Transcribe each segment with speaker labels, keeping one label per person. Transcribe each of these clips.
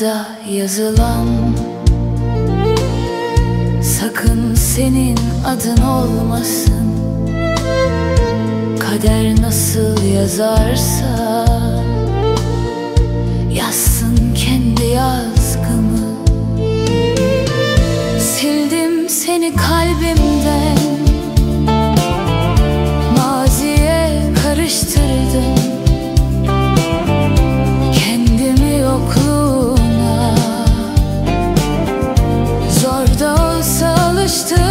Speaker 1: Alnımda yazılan Sakın senin adın olmasın. Kader nasıl yazarsa Yazsın kendi yazgımı. Sildim seni kalbimden. Olsa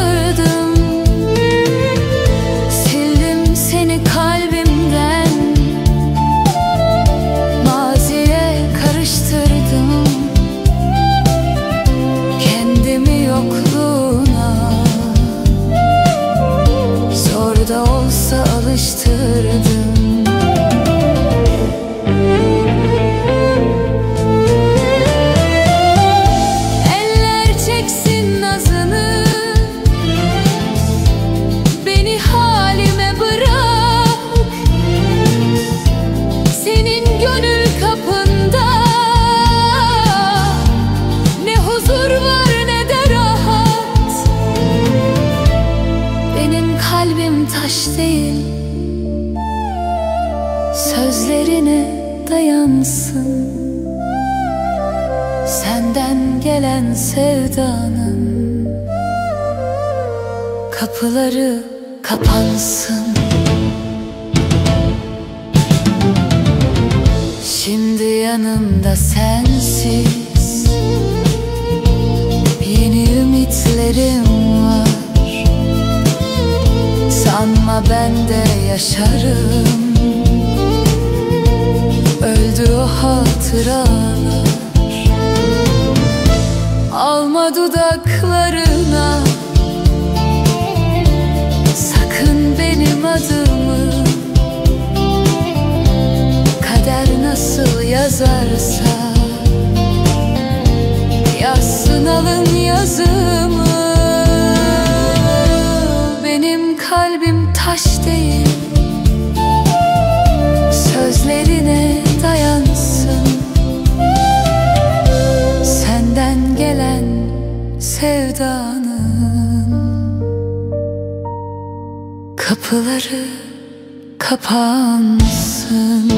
Speaker 1: Sözlerine dayansın. Senden gelen sevdanın Kapıları kapansın. Şimdi yanımda sensiz Yeni ümitlerim var. Sanma ben de yaşarım hatıralar. Alma dudaklarına. Sakın benim adımı. Kader nasıl yazarsa. Yazsın alın yazımı Kapıları kapansın